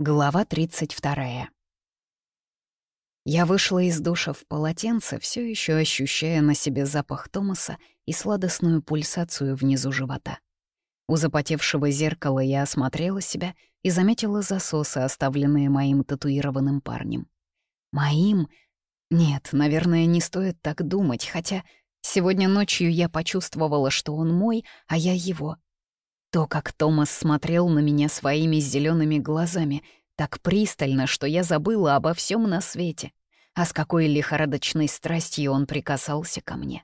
Глава 32. Я вышла из душа в полотенце, все еще ощущая на себе запах Томаса и сладостную пульсацию внизу живота. У запотевшего зеркала я осмотрела себя и заметила засосы, оставленные моим татуированным парнем. Моим? Нет, наверное, не стоит так думать, хотя сегодня ночью я почувствовала, что он мой, а я его — то, как Томас смотрел на меня своими зелеными глазами, так пристально, что я забыла обо всем на свете, а с какой лихорадочной страстью он прикасался ко мне.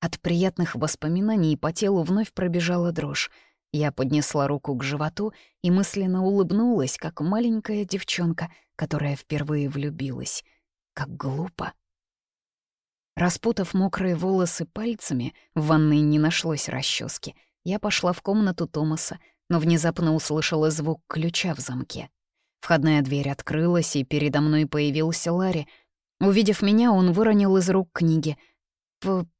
От приятных воспоминаний по телу вновь пробежала дрожь. Я поднесла руку к животу и мысленно улыбнулась, как маленькая девчонка, которая впервые влюбилась. Как глупо. Распутав мокрые волосы пальцами, в ванной не нашлось расчески — я пошла в комнату Томаса, но внезапно услышала звук ключа в замке. Входная дверь открылась, и передо мной появился Ларри. Увидев меня, он выронил из рук книги.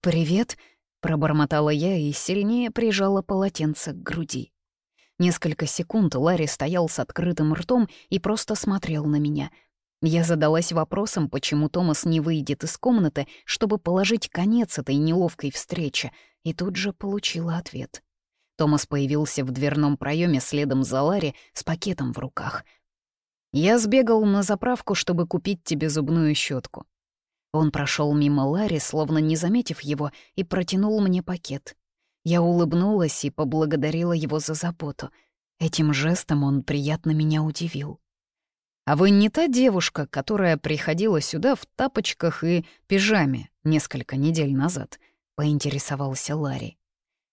«Привет», — пробормотала я и сильнее прижала полотенце к груди. Несколько секунд Ларри стоял с открытым ртом и просто смотрел на меня. Я задалась вопросом, почему Томас не выйдет из комнаты, чтобы положить конец этой неловкой встрече, и тут же получила ответ. Томас появился в дверном проеме следом за Ларри с пакетом в руках. «Я сбегал на заправку, чтобы купить тебе зубную щетку. Он прошел мимо Ларри, словно не заметив его, и протянул мне пакет. Я улыбнулась и поблагодарила его за заботу. Этим жестом он приятно меня удивил. «А вы не та девушка, которая приходила сюда в тапочках и пижаме несколько недель назад?» — поинтересовался Ларри.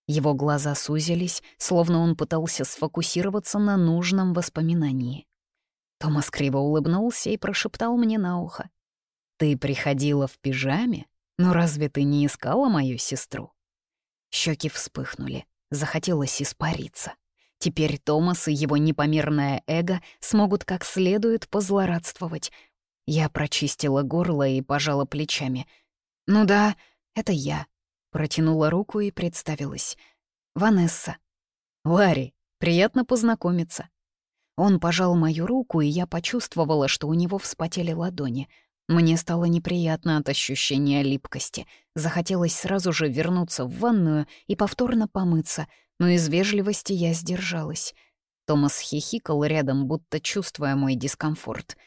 Его глаза сузились, словно он пытался сфокусироваться на нужном воспоминании. Томас криво улыбнулся и прошептал мне на ухо. «Ты приходила в пижаме? Но разве ты не искала мою сестру?» Щеки вспыхнули, захотелось испариться. Теперь Томас и его непомерное эго смогут как следует позлорадствовать. Я прочистила горло и пожала плечами. «Ну да, это я. Протянула руку и представилась. «Ванесса». «Ларри, приятно познакомиться». Он пожал мою руку, и я почувствовала, что у него вспотели ладони. Мне стало неприятно от ощущения липкости. Захотелось сразу же вернуться в ванную и повторно помыться, но из вежливости я сдержалась. Томас хихикал рядом, будто чувствуя мой дискомфорт.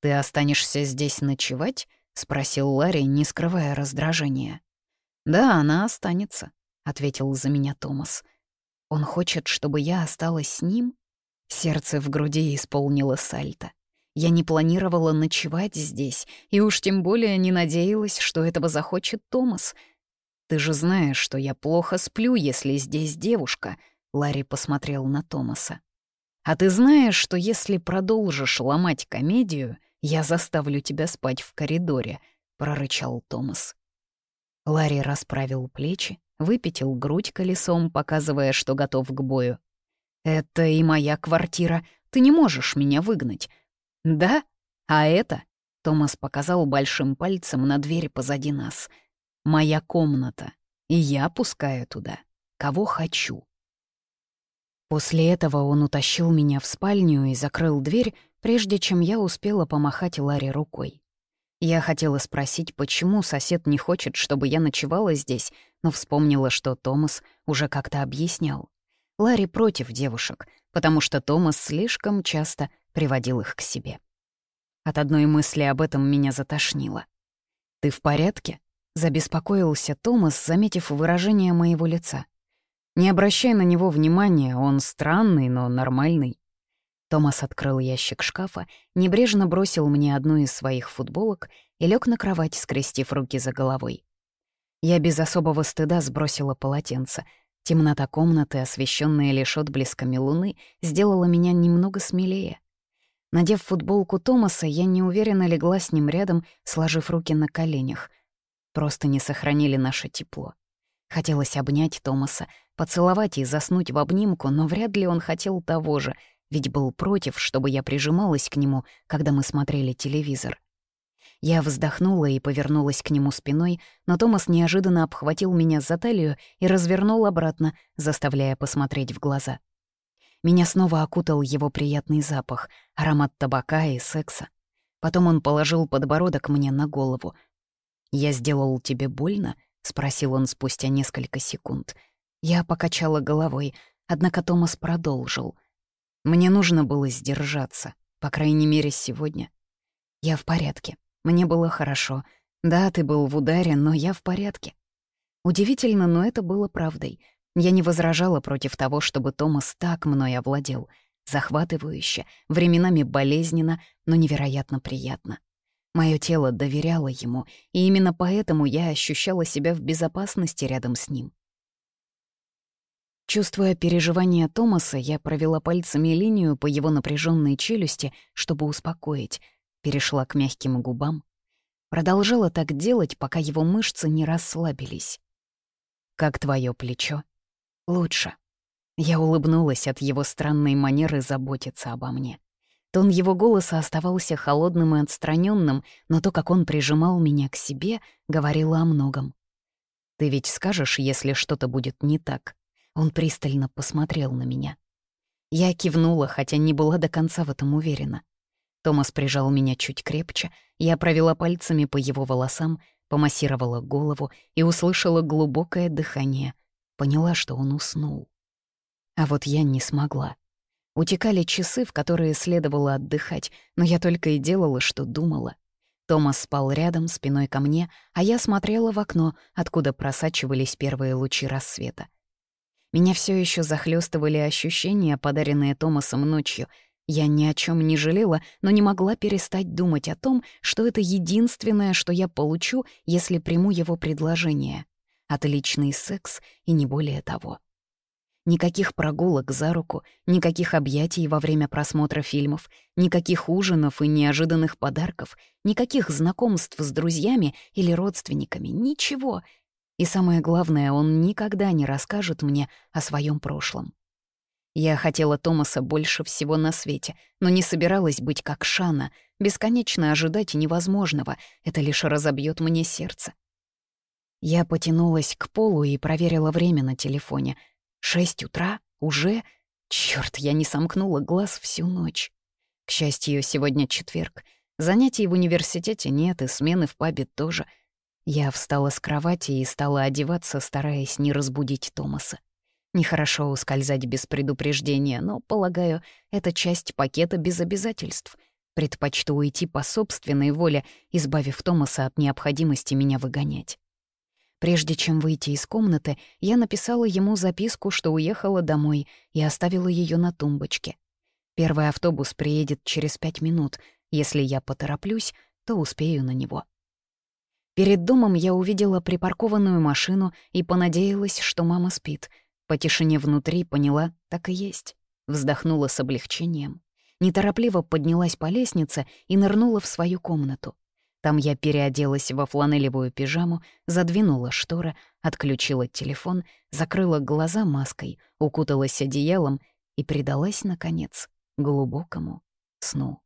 «Ты останешься здесь ночевать?» — спросил Ларри, не скрывая раздражения. «Да, она останется», — ответил за меня Томас. «Он хочет, чтобы я осталась с ним?» Сердце в груди исполнило сальто. Я не планировала ночевать здесь, и уж тем более не надеялась, что этого захочет Томас. «Ты же знаешь, что я плохо сплю, если здесь девушка», — Ларри посмотрел на Томаса. «А ты знаешь, что если продолжишь ломать комедию, я заставлю тебя спать в коридоре», — прорычал Томас. Ларри расправил плечи, выпятил грудь колесом, показывая, что готов к бою. «Это и моя квартира. Ты не можешь меня выгнать». «Да? А это?» — Томас показал большим пальцем на дверь позади нас. «Моя комната. И я пускаю туда. Кого хочу». После этого он утащил меня в спальню и закрыл дверь, прежде чем я успела помахать Ларе рукой. Я хотела спросить, почему сосед не хочет, чтобы я ночевала здесь, но вспомнила, что Томас уже как-то объяснял. Ларри против девушек, потому что Томас слишком часто приводил их к себе. От одной мысли об этом меня затошнило. «Ты в порядке?» — забеспокоился Томас, заметив выражение моего лица. «Не обращай на него внимания, он странный, но нормальный. Томас открыл ящик шкафа, небрежно бросил мне одну из своих футболок и лег на кровать, скрестив руки за головой. Я без особого стыда сбросила полотенце. Темнота комнаты, освещенная лишь отблесками луны, сделала меня немного смелее. Надев футболку Томаса, я неуверенно легла с ним рядом, сложив руки на коленях. Просто не сохранили наше тепло. Хотелось обнять Томаса, поцеловать и заснуть в обнимку, но вряд ли он хотел того же — ведь был против, чтобы я прижималась к нему, когда мы смотрели телевизор. Я вздохнула и повернулась к нему спиной, но Томас неожиданно обхватил меня за талию и развернул обратно, заставляя посмотреть в глаза. Меня снова окутал его приятный запах, аромат табака и секса. Потом он положил подбородок мне на голову. «Я сделал тебе больно?» — спросил он спустя несколько секунд. Я покачала головой, однако Томас продолжил. «Мне нужно было сдержаться, по крайней мере, сегодня. Я в порядке, мне было хорошо. Да, ты был в ударе, но я в порядке». Удивительно, но это было правдой — я не возражала против того, чтобы Томас так мной овладел. Захватывающе, временами болезненно, но невероятно приятно. Моё тело доверяло ему, и именно поэтому я ощущала себя в безопасности рядом с ним. Чувствуя переживания Томаса, я провела пальцами линию по его напряженной челюсти, чтобы успокоить, перешла к мягким губам. Продолжала так делать, пока его мышцы не расслабились. «Как твое плечо?» Лучше. Я улыбнулась от его странной манеры заботиться обо мне. Тон его голоса оставался холодным и отстраненным, но то, как он прижимал меня к себе, говорило о многом. «Ты ведь скажешь, если что-то будет не так?» Он пристально посмотрел на меня. Я кивнула, хотя не была до конца в этом уверена. Томас прижал меня чуть крепче, я провела пальцами по его волосам, помассировала голову и услышала глубокое дыхание — Поняла, что он уснул. А вот я не смогла. Утекали часы, в которые следовало отдыхать, но я только и делала, что думала. Томас спал рядом, спиной ко мне, а я смотрела в окно, откуда просачивались первые лучи рассвета. Меня все еще захлестывали ощущения, подаренные Томасом ночью. Я ни о чем не жалела, но не могла перестать думать о том, что это единственное, что я получу, если приму его предложение отличный секс и не более того. Никаких прогулок за руку, никаких объятий во время просмотра фильмов, никаких ужинов и неожиданных подарков, никаких знакомств с друзьями или родственниками, ничего. И самое главное, он никогда не расскажет мне о своем прошлом. Я хотела Томаса больше всего на свете, но не собиралась быть как Шана. Бесконечно ожидать невозможного, это лишь разобьет мне сердце. Я потянулась к полу и проверила время на телефоне. Шесть утра? Уже? Чёрт, я не сомкнула глаз всю ночь. К счастью, сегодня четверг. Занятий в университете нет, и смены в пабе тоже. Я встала с кровати и стала одеваться, стараясь не разбудить Томаса. Нехорошо ускользать без предупреждения, но, полагаю, это часть пакета без обязательств. Предпочту уйти по собственной воле, избавив Томаса от необходимости меня выгонять. Прежде чем выйти из комнаты, я написала ему записку, что уехала домой, и оставила ее на тумбочке. Первый автобус приедет через пять минут. Если я потороплюсь, то успею на него. Перед домом я увидела припаркованную машину и понадеялась, что мама спит. По тишине внутри поняла, так и есть. Вздохнула с облегчением. Неторопливо поднялась по лестнице и нырнула в свою комнату. Там я переоделась во фланелевую пижаму, задвинула шторы, отключила телефон, закрыла глаза маской, укуталась одеялом и предалась, наконец, глубокому сну.